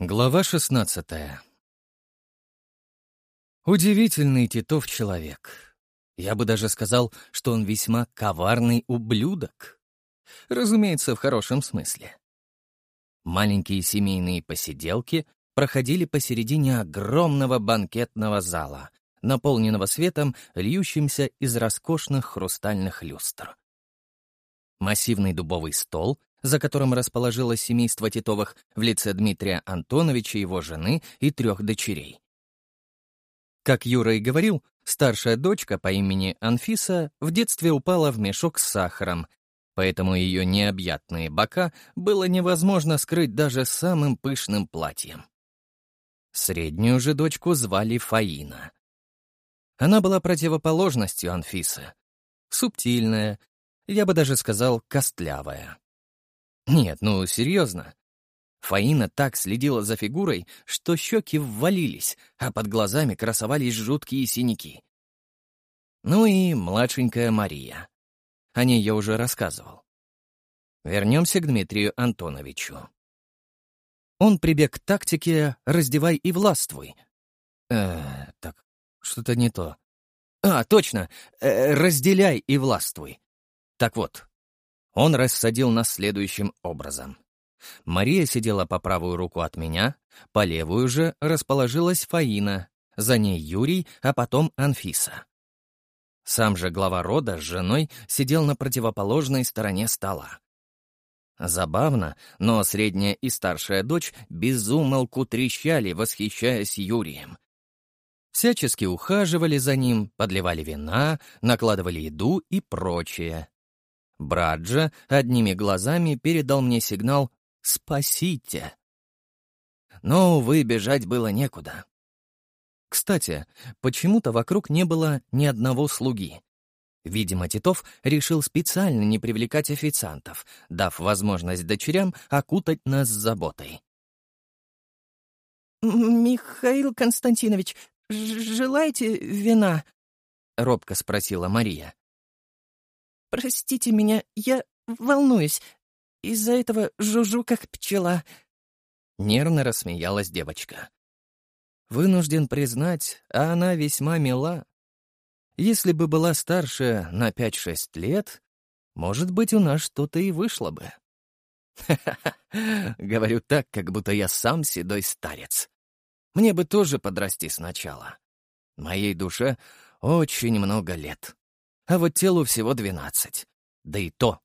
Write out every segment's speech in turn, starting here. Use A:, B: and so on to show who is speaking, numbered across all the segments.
A: Глава 16 Удивительный Титов человек. Я бы даже сказал, что он весьма коварный ублюдок. Разумеется, в хорошем смысле. Маленькие семейные посиделки проходили посередине огромного банкетного зала, наполненного светом, льющимся из роскошных хрустальных люстр. Массивный дубовый стол за которым расположилось семейство Титовых в лице Дмитрия Антоновича, его жены и трех дочерей. Как Юра и говорил, старшая дочка по имени Анфиса в детстве упала в мешок с сахаром, поэтому ее необъятные бока было невозможно скрыть даже самым пышным платьем. Среднюю же дочку звали Фаина. Она была противоположностью Анфисы. Субтильная, я бы даже сказал, костлявая. Нет, ну, серьезно. Фаина так следила за фигурой, что щеки ввалились, а под глазами красовались жуткие синяки. Ну и младшенькая Мария. О ней я уже рассказывал. Вернемся к Дмитрию Антоновичу. Он прибег к тактике «раздевай и властвуй». Э, так, что-то не то. А, точно, э, «разделяй и властвуй». Так вот, он рассадил нас следующим образом. Мария сидела по правую руку от меня, по левую же расположилась Фаина, за ней Юрий, а потом Анфиса. Сам же глава рода с женой сидел на противоположной стороне стола. Забавно, но средняя и старшая дочь безумолку трещали, восхищаясь Юрием. Всячески ухаживали за ним, подливали вина, накладывали еду и прочее. Браджа одними глазами передал мне сигнал «Спасите!». Но, увы, бежать было некуда. Кстати, почему-то вокруг не было ни одного слуги. Видимо, Титов решил специально не привлекать официантов, дав возможность дочерям окутать нас заботой.
B: «Михаил Константинович, желаете вина?» — робко спросила Мария. Простите меня, я волнуюсь. Из-за этого жужжу, как пчела».
A: Нервно рассмеялась девочка. Вынужден признать, а она весьма мила. Если бы была старше на 5-6 лет, может быть, у нас что-то и вышло бы. Ха-ха-ха, говорю так, как будто я сам седой старец. Мне бы тоже подрасти сначала. Моей душе очень много лет а вот телу всего 12. Да и то.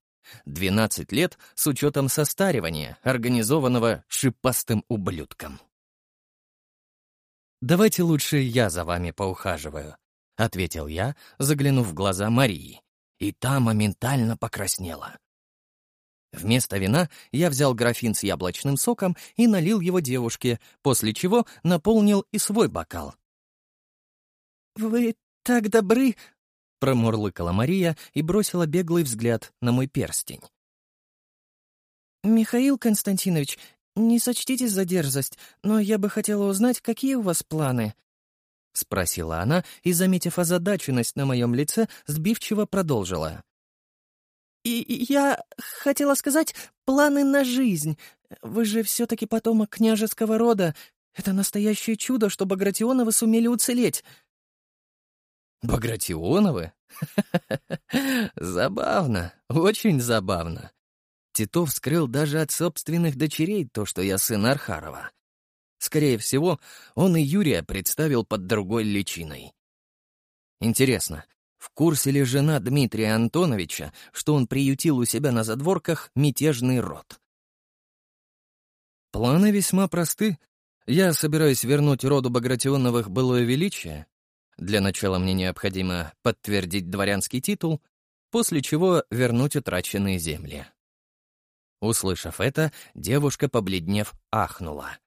A: 12 лет с учетом состаривания, организованного шипастым ублюдком. «Давайте лучше я за вами поухаживаю», — ответил я, заглянув в глаза Марии. И та моментально покраснела. Вместо вина я взял графин с яблочным соком и налил его девушке, после чего наполнил и свой бокал.
B: «Вы так добры,
A: Промурлыкала Мария и бросила беглый взгляд на мой перстень.
B: «Михаил Константинович, не сочтите за дерзость, но я бы хотела узнать, какие у вас планы?»
A: Спросила она и, заметив озадаченность на моем лице, сбивчиво продолжила.
B: «И я хотела сказать, планы на жизнь. Вы же все-таки потомок княжеского рода. Это настоящее чудо, что Багратионовы сумели уцелеть.
A: Багратионовы? забавно, очень забавно. Титов скрыл даже от собственных дочерей то, что я сын Архарова. Скорее всего, он и Юрия представил под другой личиной. Интересно, в курсе ли жена Дмитрия Антоновича, что он приютил у себя на задворках мятежный род? Планы весьма просты. Я собираюсь вернуть роду Багратионовых былое величие, для начала мне необходимо подтвердить дворянский титул, после чего вернуть утраченные земли. Услышав это, девушка, побледнев, ахнула.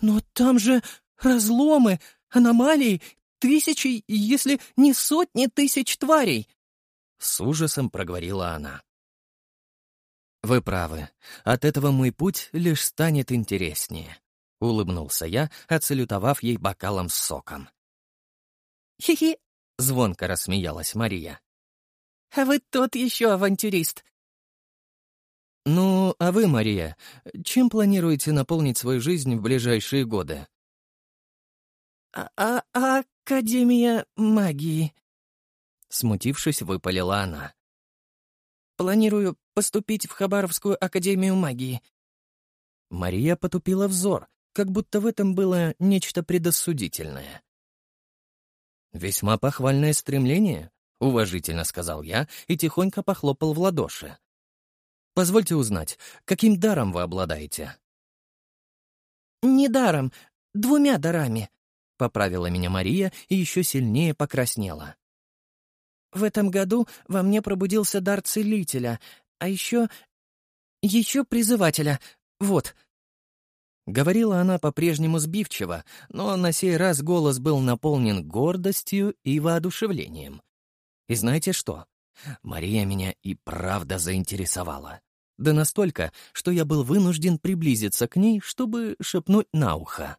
B: «Но там же разломы, аномалии, тысячи, если не сотни тысяч тварей!»
A: С ужасом проговорила она. «Вы правы. От этого мой путь лишь станет интереснее. — улыбнулся я, отсалютовав ей бокалом с соком.
B: «Хи-хи!»
A: — звонко рассмеялась Мария.
B: «А вы тот еще авантюрист!»
A: «Ну, а вы, Мария, чем планируете наполнить свою жизнь в ближайшие годы?»
B: -а, -а, а «Академия магии», — смутившись, выпалила она. «Планирую поступить в Хабаровскую академию магии».
A: Мария потупила взор, как будто в этом было нечто предосудительное. «Весьма похвальное стремление», — уважительно сказал я и тихонько похлопал в ладоши. «Позвольте узнать, каким даром вы обладаете?»
B: «Не даром, двумя дарами», — поправила
A: меня Мария и еще сильнее покраснела.
B: «В этом году во мне пробудился дар целителя, а еще... еще призывателя. Вот»,
A: Говорила она по-прежнему сбивчиво, но на сей раз голос был наполнен гордостью и воодушевлением. И знаете что? Мария меня и правда заинтересовала. Да настолько, что я был вынужден приблизиться к ней, чтобы шепнуть на ухо.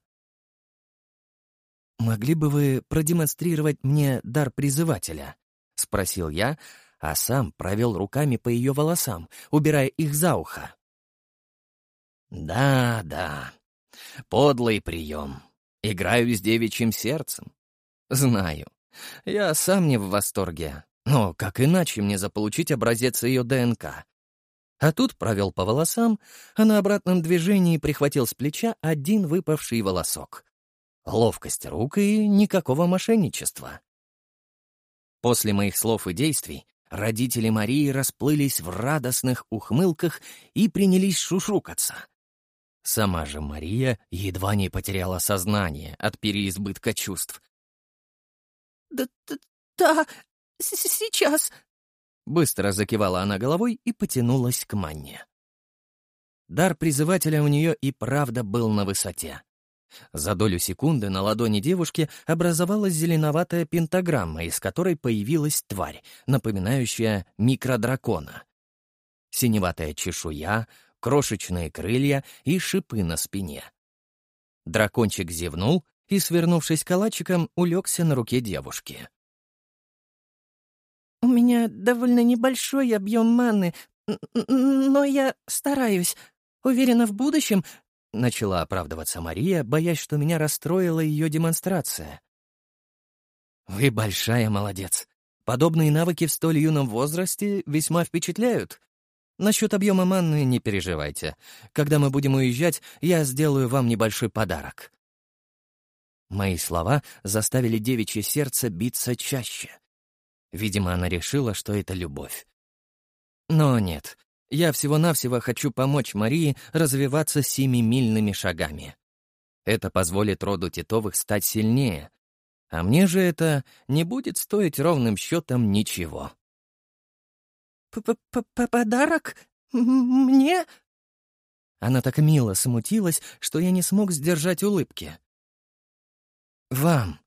A: «Могли бы вы продемонстрировать мне дар призывателя?» — спросил я, а сам провел руками по ее волосам, убирая их за ухо. Да, да. Подлый прием. Играю с девичьим сердцем. Знаю. Я сам не в восторге. Но как иначе мне заполучить образец ее ДНК? А тут провел по волосам, а на обратном движении прихватил с плеча один выпавший волосок. Ловкость рук и никакого мошенничества. После моих слов и действий родители Марии расплылись в радостных ухмылках и принялись шушукаться — Сама же Мария едва не потеряла сознание от переизбытка чувств.
B: «Да, да, да сейчас!»
A: Быстро закивала она головой и потянулась к манне. Дар призывателя у нее и правда был на высоте. За долю секунды на ладони девушки образовалась зеленоватая пентаграмма, из которой появилась тварь, напоминающая микродракона. Синеватая чешуя, крошечные крылья и шипы на спине. Дракончик зевнул и, свернувшись калачиком, улегся на руке девушки.
B: «У меня довольно небольшой объем маны, но я стараюсь. Уверена, в будущем...» — начала оправдываться Мария, боясь, что меня расстроила ее демонстрация.
A: «Вы большая молодец. Подобные навыки в столь юном возрасте весьма впечатляют», Насчет объема манны не переживайте. Когда мы будем уезжать, я сделаю вам небольшой подарок». Мои слова заставили девичье сердце биться чаще. Видимо, она решила, что это любовь. Но нет, я всего-навсего хочу помочь Марии развиваться семимильными шагами. Это позволит роду Титовых стать сильнее. А мне же это не будет стоить ровным счетом ничего.
B: «П-п-подарок? Мне?»
A: Она так мило смутилась, что я не смог сдержать улыбки. «Вам.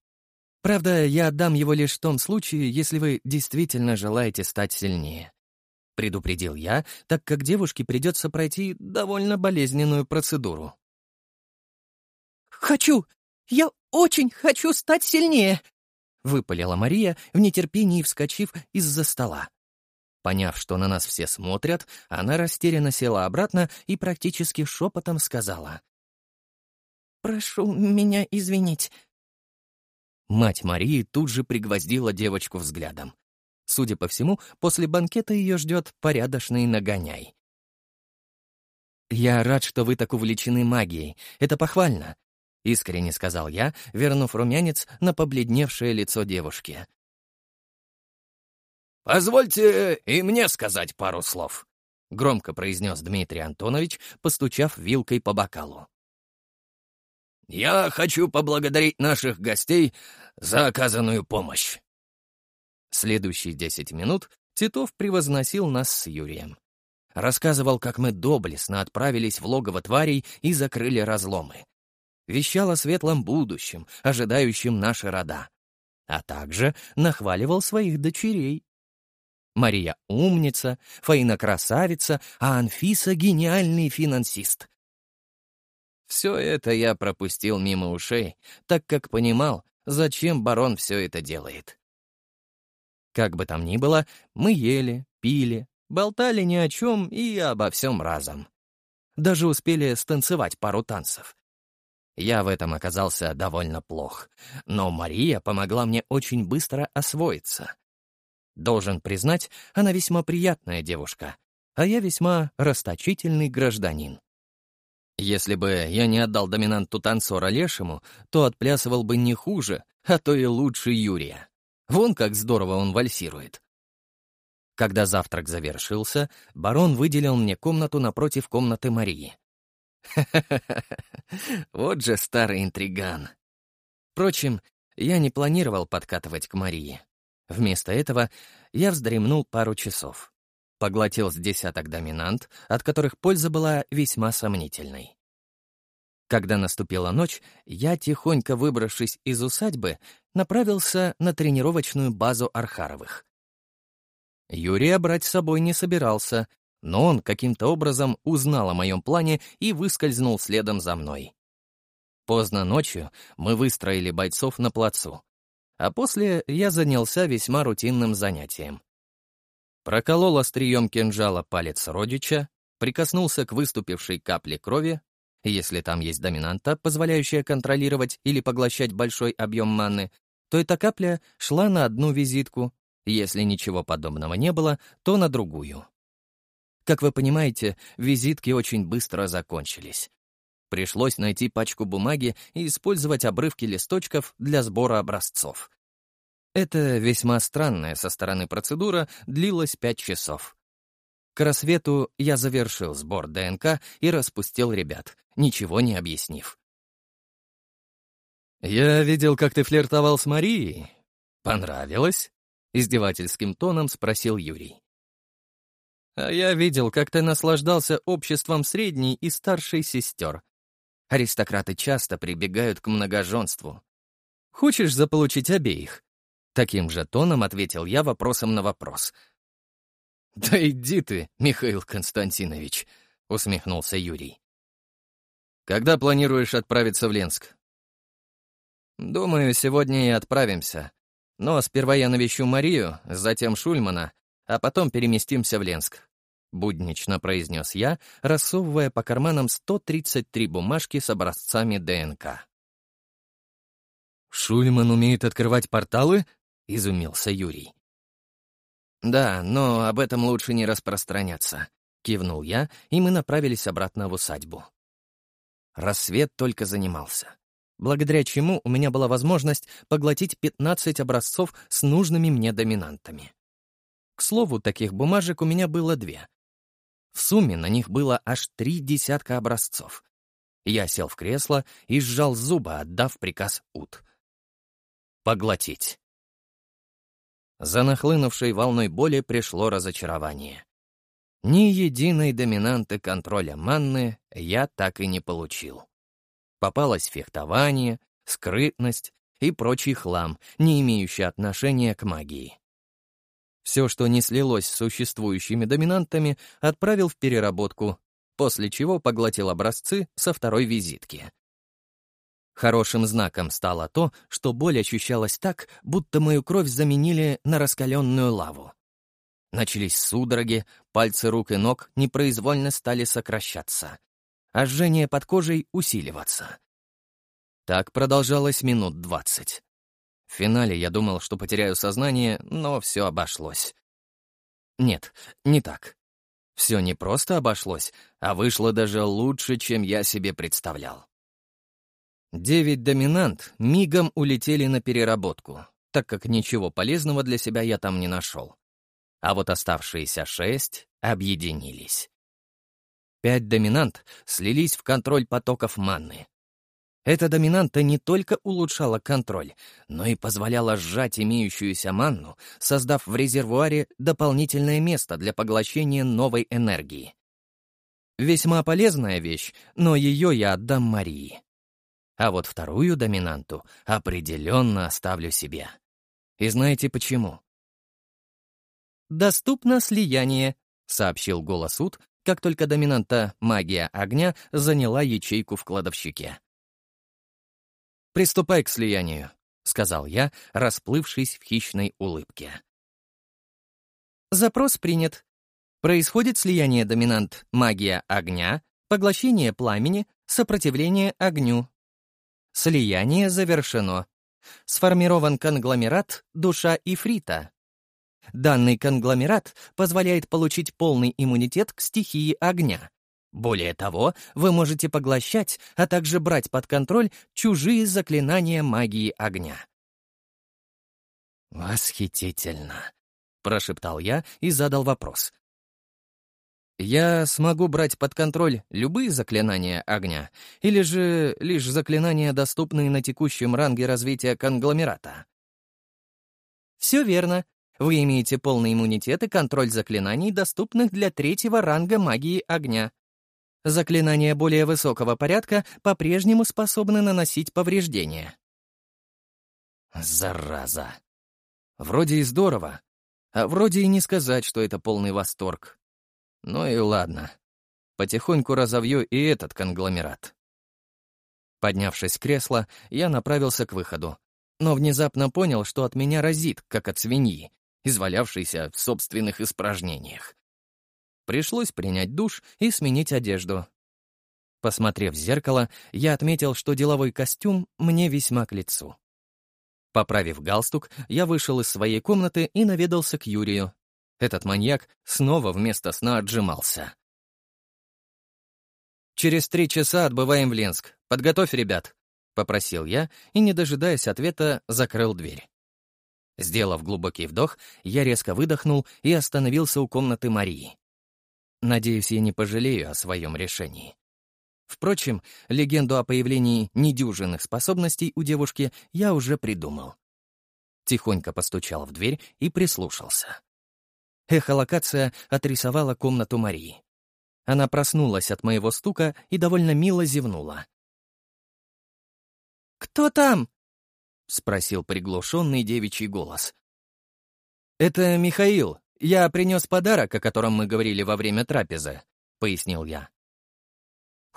A: Правда, я отдам его лишь в том случае, если вы действительно желаете стать сильнее», — предупредил я, так как девушке придется пройти довольно болезненную процедуру.
B: «Хочу! Я очень хочу стать сильнее!» — выпалила Мария, в нетерпении вскочив из-за стола.
A: Поняв, что на нас все смотрят, она растерянно села обратно и практически шепотом сказала.
B: «Прошу меня извинить».
A: Мать Марии тут же пригвоздила девочку взглядом. Судя по всему, после банкета ее ждет порядочный нагоняй. «Я рад, что вы так увлечены магией. Это похвально», — искренне сказал я, вернув румянец на побледневшее лицо девушки. «Позвольте э, и мне сказать пару слов», — громко произнес Дмитрий Антонович, постучав вилкой по бокалу. «Я хочу поблагодарить наших гостей за оказанную помощь». Следующие десять минут Титов превозносил нас с Юрием. Рассказывал, как мы доблестно отправились в логово тварей и закрыли разломы. Вещал о светлом будущем, ожидающем наши рода. А также нахваливал своих дочерей, Мария умница, Фаина красавица, а Анфиса гениальный финансист. Все это я пропустил мимо ушей, так как понимал, зачем барон все это делает. Как бы там ни было, мы ели, пили, болтали ни о чем и обо всем разом. Даже успели станцевать пару танцев. Я в этом оказался довольно плох, но Мария помогла мне очень быстро освоиться. Должен признать, она весьма приятная девушка, а я весьма расточительный гражданин. Если бы я не отдал доминанту танцора Лешему, то отплясывал бы не хуже, а то и лучше Юрия. Вон как здорово он вальсирует. Когда завтрак завершился, барон выделил мне комнату напротив комнаты Марии. Ха-ха-ха, вот же старый интриган. Впрочем, я не планировал подкатывать к Марии. Вместо этого я вздремнул пару часов. Поглотил с десяток а доминант, от которых польза была весьма сомнительной. Когда наступила ночь, я, тихонько выбравшись из усадьбы, направился на тренировочную базу Архаровых. Юрия брать с собой не собирался, но он каким-то образом узнал о моем плане и выскользнул следом за мной. Поздно ночью мы выстроили бойцов на плацу а после я занялся весьма рутинным занятием. Проколол острием кинжала палец родича, прикоснулся к выступившей капле крови, если там есть доминанта, позволяющая контролировать или поглощать большой объем маны, то эта капля шла на одну визитку, если ничего подобного не было, то на другую. Как вы понимаете, визитки очень быстро закончились. Пришлось найти пачку бумаги и использовать обрывки листочков для сбора образцов. Это весьма странная со стороны процедура длилась пять часов. К рассвету я завершил сбор ДНК и распустил ребят, ничего не объяснив. «Я видел, как ты флиртовал с Марией. Понравилось?» — издевательским тоном спросил Юрий. «А я видел, как ты наслаждался обществом средней и старшей сестер. Аристократы часто прибегают к многоженству. «Хочешь заполучить обеих?» Таким же тоном ответил я вопросом на вопрос. «Да иди ты, Михаил Константинович», — усмехнулся Юрий. «Когда планируешь отправиться в Ленск?» «Думаю, сегодня и отправимся. Но сперва я навещу Марию, затем Шульмана, а потом переместимся в Ленск буднично произнес я, рассовывая по карманам 133 бумажки с образцами ДНК. «Шульман умеет открывать порталы?» — изумился Юрий. «Да, но об этом лучше не распространяться», — кивнул я, и мы направились обратно в усадьбу. Рассвет только занимался, благодаря чему у меня была возможность поглотить 15 образцов с нужными мне доминантами. К слову, таких бумажек у меня было две, в сумме на них было аж три десятка образцов. Я сел в кресло и сжал зубы, отдав приказ Ут. «Поглотить». За нахлынувшей волной боли пришло разочарование. Ни единой доминанты контроля манны я так и не получил. Попалось фехтование, скрытность и прочий хлам, не имеющий отношения к магии. Все, что не слилось с существующими доминантами, отправил в переработку, после чего поглотил образцы со второй визитки. Хорошим знаком стало то, что боль ощущалась так, будто мою кровь заменили на раскаленную лаву. Начались судороги, пальцы рук и ног непроизвольно стали сокращаться, а жжение под кожей усиливаться. Так продолжалось минут двадцать. В финале я думал, что потеряю сознание, но все обошлось. Нет, не так. Все не просто обошлось, а вышло даже лучше, чем я себе представлял. Девять доминант мигом улетели на переработку, так как ничего полезного для себя я там не нашел. А вот оставшиеся шесть объединились. Пять доминант слились в контроль потоков манны. Эта доминанта не только улучшала контроль, но и позволяла сжать имеющуюся манну, создав в резервуаре дополнительное место для поглощения новой энергии. Весьма полезная вещь, но ее я отдам Марии. А вот вторую доминанту определенно оставлю себе. И знаете почему? «Доступно слияние», — сообщил голос Ут, как только доминанта «Магия огня» заняла ячейку в кладовщике. «Приступай к слиянию», — сказал я, расплывшись в хищной улыбке. Запрос принят. Происходит слияние доминант «Магия огня», «Поглощение пламени», «Сопротивление огню». Слияние завершено. Сформирован конгломерат «Душа Ифрита». Данный конгломерат позволяет получить полный иммунитет к стихии огня, более того, вы можете поглощать, а также брать под контроль чужие заклинания магии огня. «Восхитительно!» — прошептал я и задал вопрос. «Я смогу брать под контроль любые заклинания огня, или же лишь заклинания, доступные на текущем ранге развития конгломерата?» «Все верно. Вы имеете полный иммунитет и контроль заклинаний, доступных для третьего ранга магии огня», Заклинания более высокого порядка по-прежнему способны наносить повреждения. Зараза. Вроде и здорово, а вроде и не сказать, что это полный восторг. Ну и ладно. Потихоньку разовью и этот конгломерат. Поднявшись с кресла, я направился к выходу, но внезапно понял, что от меня разит, как от свиньи, извалявшейся в собственных испражнениях. Пришлось принять душ и сменить одежду. Посмотрев в зеркало, я отметил, что деловой костюм мне весьма к лицу. Поправив галстук, я вышел из своей комнаты и наведался к Юрию. Этот маньяк снова вместо сна отжимался. «Через три часа отбываем в Ленск. Подготовь ребят», — попросил я и, не дожидаясь ответа, закрыл дверь. Сделав глубокий вдох, я резко выдохнул и остановился у комнаты Марии. Надеюсь, я не пожалею о своем решении. Впрочем, легенду о появлении недюжинных способностей у девушки я уже придумал. Тихонько постучал в дверь и прислушался. Эхолокация отрисовала комнату Марии. Она проснулась от моего стука и довольно мило зевнула. «Кто там?» — спросил приглушенный девичий голос. «Это Михаил», «Я принес подарок, о котором мы говорили во время трапезы», — пояснил я.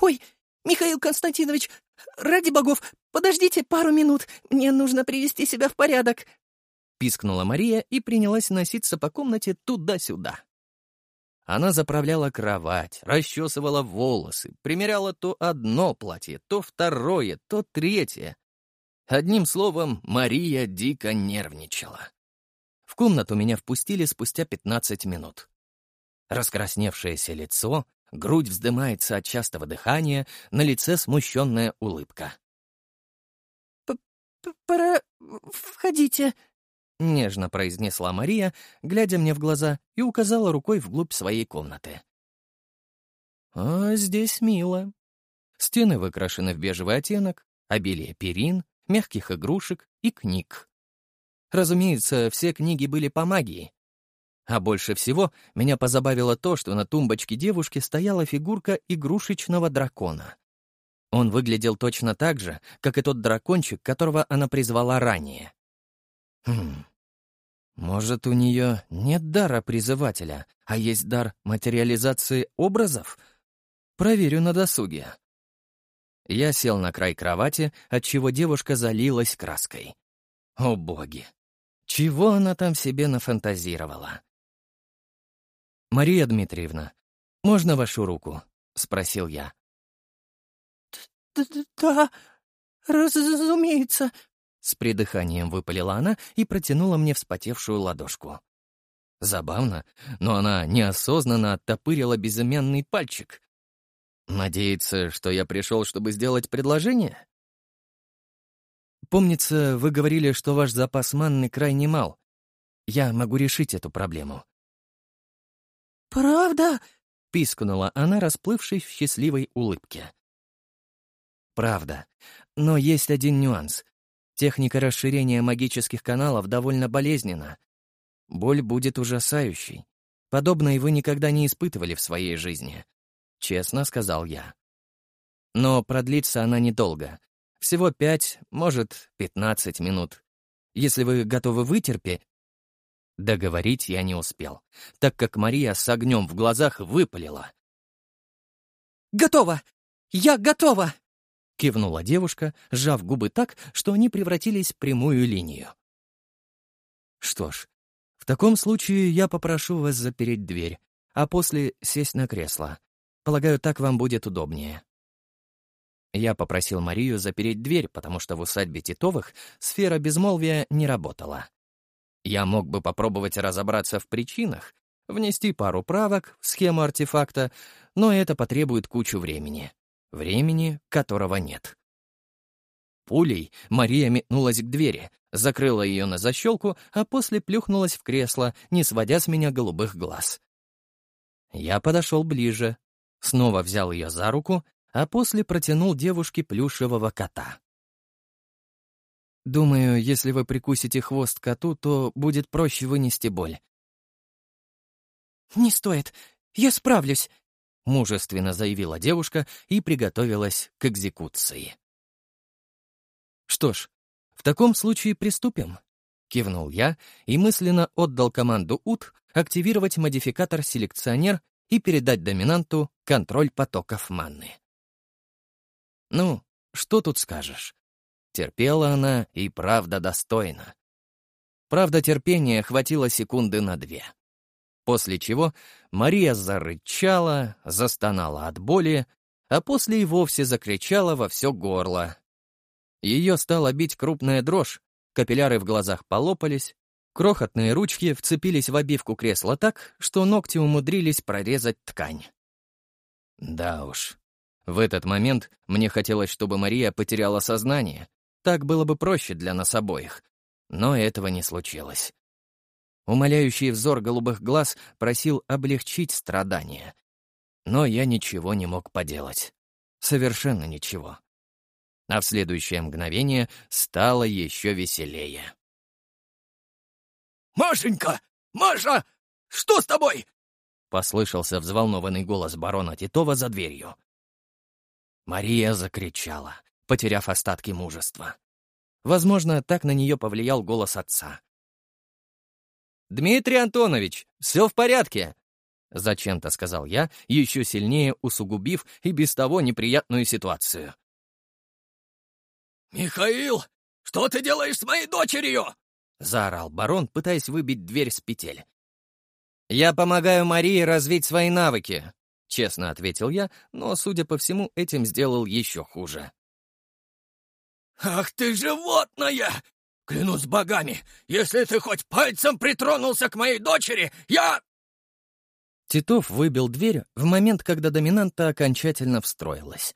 B: «Ой, Михаил Константинович, ради богов, подождите пару минут, мне нужно привести себя в порядок», —
A: пискнула Мария и принялась носиться по комнате туда-сюда. Она заправляла кровать, расчесывала волосы, примеряла то одно платье, то второе, то третье. Одним словом, Мария дико нервничала. В комнату меня впустили спустя 15 минут. Раскрасневшееся лицо, грудь вздымается от частого дыхания, на лице смущенная улыбка.
B: «Пора... входите», — нежно произнесла Мария, глядя мне в глаза и указала рукой вглубь своей комнаты.
A: «А здесь мило. Стены выкрашены в бежевый оттенок, обилие перин, мягких игрушек и книг. Разумеется, все книги были по магии. А больше всего меня позабавило то, что на тумбочке девушки стояла фигурка игрушечного дракона. Он выглядел точно так же, как и тот дракончик, которого она призвала ранее. Хм. Может, у нее нет дара призывателя, а есть дар материализации образов? Проверю на досуге. Я сел на край кровати, отчего девушка залилась краской. О боги! Чего она там себе нафантазировала? «Мария Дмитриевна, можно вашу руку?» — спросил я.
B: «Да, разумеется», — с придыханием выпалила она и протянула мне вспотевшую ладошку.
A: Забавно, но она неосознанно оттопырила безымянный пальчик. Надеется, что я пришел, чтобы сделать предложение? Помнится, вы говорили, что ваш запас манны крайне мал. Я могу решить эту проблему».
B: «Правда?»
A: — пискнула она, расплывшись в счастливой улыбке. «Правда. Но есть один нюанс. Техника расширения магических каналов довольно болезненна. Боль будет ужасающей. Подобной вы никогда не испытывали в своей жизни», — честно сказал я. Но продлится она недолго. Всего пять, может, пятнадцать минут. Если вы готовы вытерпеть, Договорить я не успел, так как Мария с огнем в глазах выпалила.
B: «Готово! Я готова!»
A: Кивнула девушка, сжав губы так, что они превратились в прямую линию. «Что ж, в таком случае я попрошу вас запереть дверь,
B: а после сесть на кресло. Полагаю, так вам будет удобнее». Я попросил Марию запереть дверь, потому что в усадьбе Титовых сфера безмолвия не работала. Я мог бы попробовать разобраться в причинах, внести пару правок в схему артефакта, но это потребует кучу времени. Времени, которого нет. Пулей Мария метнулась к двери, закрыла ее на защелку, а после плюхнулась в кресло, не сводя с меня голубых глаз. Я подошел ближе, снова взял ее за руку а после протянул девушке плюшевого кота. «Думаю, если вы прикусите хвост коту, то будет проще вынести боль».
C: «Не стоит, я справлюсь», —
B: мужественно заявила девушка и приготовилась к экзекуции. «Что ж, в таком случае приступим», — кивнул я и мысленно отдал команду УТ активировать модификатор «Селекционер» и передать доминанту контроль потоков манны. Ну, что тут скажешь? Терпела она и правда достойно. Правда, терпения хватило секунды на две. После чего Мария зарычала, застонала от боли, а после и вовсе закричала во все горло. Ее стала бить крупная дрожь, капилляры в глазах полопались, крохотные ручки вцепились в обивку кресла так, что ногти умудрились прорезать ткань. Да уж, в этот момент мне хотелось, чтобы Мария потеряла сознание. Так было бы проще для нас обоих. Но этого не случилось. Умоляющий взор голубых глаз просил облегчить страдания. Но я ничего не мог поделать. Совершенно ничего. А в следующее мгновение стало еще веселее.
D: «Машенька! Маша! Что с тобой?»
B: — послышался взволнованный голос барона Титова за дверью. Мария закричала, потеряв остатки мужества. Возможно, так на нее повлиял голос отца. «Дмитрий Антонович, все в порядке!» Зачем-то сказал я, еще сильнее усугубив и без того неприятную ситуацию.
D: «Михаил, что ты делаешь с моей дочерью?»
B: — заорал барон, пытаясь выбить дверь с петель. «Я помогаю Марии развить свои навыки», Честно ответил я, но, судя по всему, этим сделал еще хуже.
D: «Ах ты животное! Клянусь богами, если ты хоть пальцем притронулся к моей дочери, я...»
B: Титов выбил дверь в момент, когда доминанта окончательно встроилась.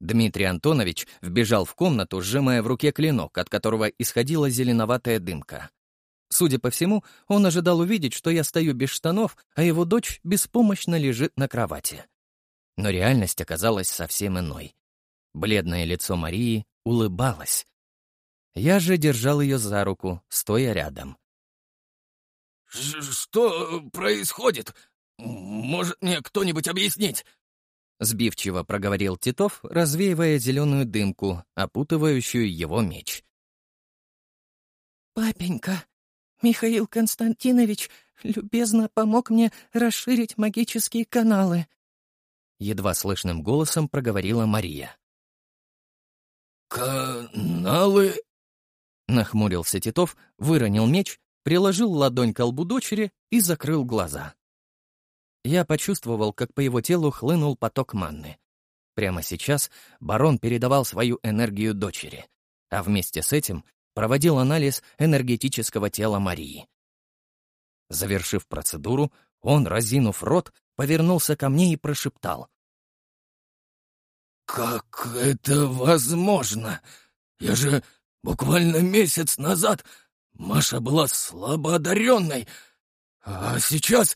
B: Дмитрий Антонович вбежал в комнату, сжимая в руке клинок, от которого исходила зеленоватая дымка. Судя по всему, он ожидал увидеть, что я стою без штанов, а его дочь беспомощно лежит на кровати. Но реальность оказалась совсем иной. Бледное лицо Марии улыбалось. Я же держал ее за руку, стоя рядом.
D: «Что э, происходит? Может мне кто-нибудь объяснить?»
B: Сбивчиво проговорил Титов, развеивая зеленую дымку, опутывающую его меч.
C: «Папенька», Михаил Константинович любезно помог мне расширить магические каналы. Едва слышным голосом проговорила Мария.
D: «Каналы?»
B: Нахмурился Титов, выронил меч, приложил ладонь к лбу дочери и закрыл глаза. Я почувствовал, как по его телу хлынул поток манны. Прямо сейчас барон передавал свою энергию дочери, а вместе с этим проводил анализ энергетического тела Марии. Завершив процедуру, он, разинув рот, повернулся ко мне и прошептал.
D: «Как это возможно? Я же буквально месяц назад Маша была слабоодаренной, а сейчас...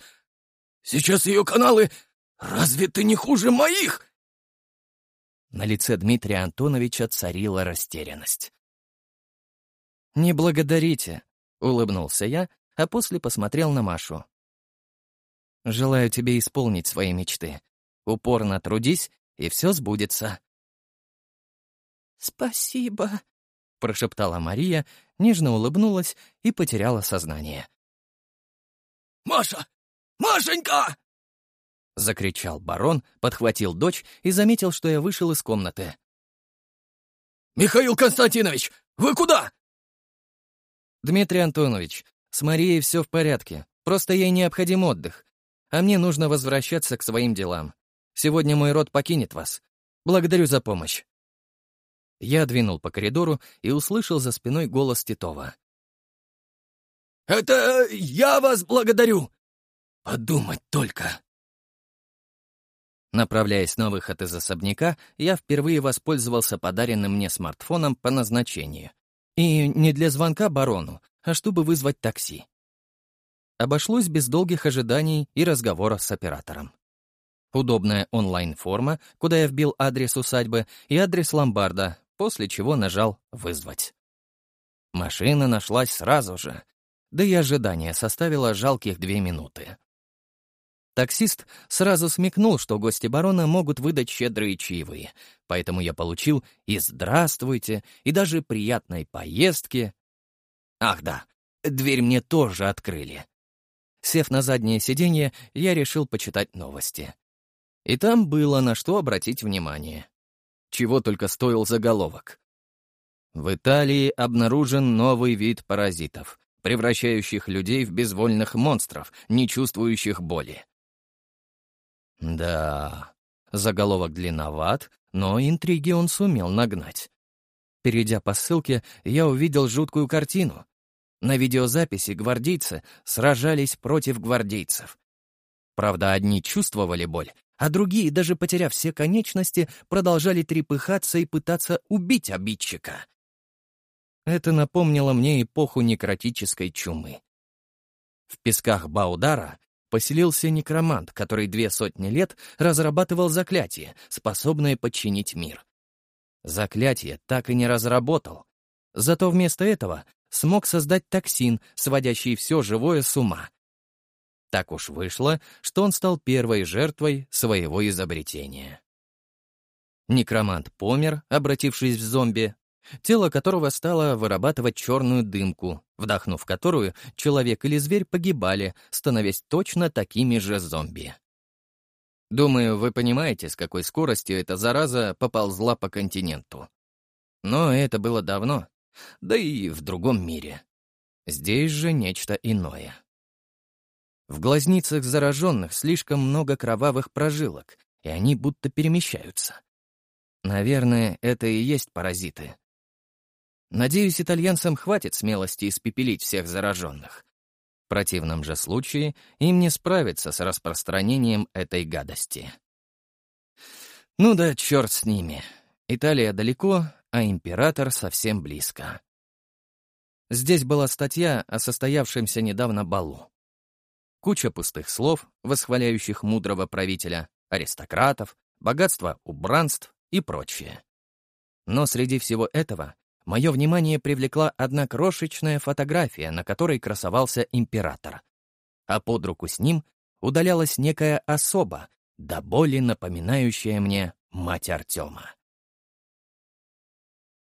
D: Сейчас ее каналы разве ты не хуже моих?»
B: На лице Дмитрия Антоновича царила растерянность. «Не благодарите», — улыбнулся я, а после посмотрел на Машу. «Желаю тебе исполнить свои мечты. Упорно трудись, и все сбудется».
C: «Спасибо», —
B: прошептала Мария, нежно улыбнулась и потеряла сознание.
D: «Маша! Машенька!»
B: Закричал барон, подхватил дочь и заметил, что я вышел из комнаты.
D: «Михаил Константинович, вы куда?»
B: «Дмитрий Антонович, с Марией все в порядке, просто ей необходим отдых,
A: а мне нужно возвращаться к своим делам. Сегодня мой род покинет вас. Благодарю за помощь». Я двинул по коридору и услышал за спиной голос Титова.
D: «Это я вас благодарю!» «Подумать только!»
A: Направляясь на выход из особняка, я впервые воспользовался подаренным мне смартфоном по назначению. И не для звонка барону, а чтобы вызвать такси. Обошлось без долгих ожиданий и разговоров с оператором. Удобная онлайн-форма, куда я вбил адрес усадьбы и адрес ломбарда, после чего нажал «Вызвать». Машина нашлась сразу же, да и ожидание составило жалких две минуты. Таксист сразу смекнул, что гости барона могут выдать щедрые чаевые, поэтому я получил и «здравствуйте», и даже «приятной поездки». Ах да, дверь мне тоже открыли. Сев на заднее сиденье, я решил почитать новости. И там было на что обратить внимание. Чего только стоил заголовок. В Италии обнаружен новый вид паразитов, превращающих людей в безвольных монстров, не чувствующих боли. Да, заголовок длинноват, но интриги он сумел нагнать. Перейдя по ссылке, я увидел жуткую картину. На видеозаписи гвардейцы сражались против гвардейцев. Правда, одни чувствовали боль, а другие, даже потеряв все конечности, продолжали трепыхаться и пытаться убить обидчика. Это напомнило мне эпоху некротической чумы. В песках Баудара поселился некромант, который две сотни лет разрабатывал заклятие, способное подчинить мир. Заклятие так и не разработал. Зато вместо этого смог создать токсин, сводящий все живое с ума. Так уж вышло, что он стал первой жертвой своего изобретения. Некромант помер, обратившись в зомби, тело которого стало вырабатывать черную дымку, вдохнув которую человек или зверь погибали, становясь точно такими же зомби. Думаю, вы понимаете, с какой скоростью эта зараза поползла по континенту. Но это было давно, да и в другом мире. Здесь же нечто иное. В глазницах зараженных слишком много кровавых прожилок, и они будто перемещаются. Наверное, это и есть паразиты, Надеюсь, итальянцам хватит смелости испепелить всех зараженных. В противном же случае им не справиться с распространением этой гадости. Ну да черт с ними. Италия далеко, а император совсем близко. Здесь была статья о состоявшемся недавно балу. Куча пустых слов, восхваляющих мудрого правителя, аристократов, богатство убранств и прочее. Но среди всего этого мое внимание привлекла одна крошечная фотография, на которой красовался император. А под руку с ним удалялась некая особа, до боли напоминающая мне мать Артема.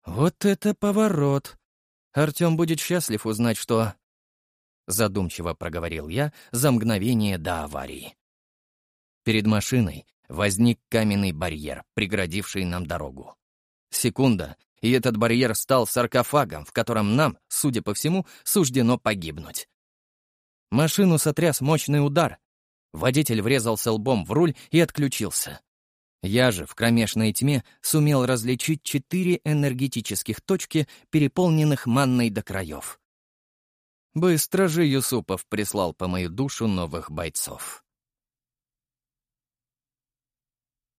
A: «Вот это поворот! Артем будет счастлив узнать, что...» Задумчиво проговорил я за мгновение до аварии. Перед машиной возник каменный барьер, преградивший нам дорогу. Секунда, и этот барьер стал саркофагом, в котором нам, судя по всему, суждено погибнуть. Машину сотряс мощный удар. Водитель врезался лбом в руль и отключился. Я же в кромешной тьме сумел различить четыре энергетических точки, переполненных манной до краев. Быстро же Юсупов прислал по мою душу новых бойцов.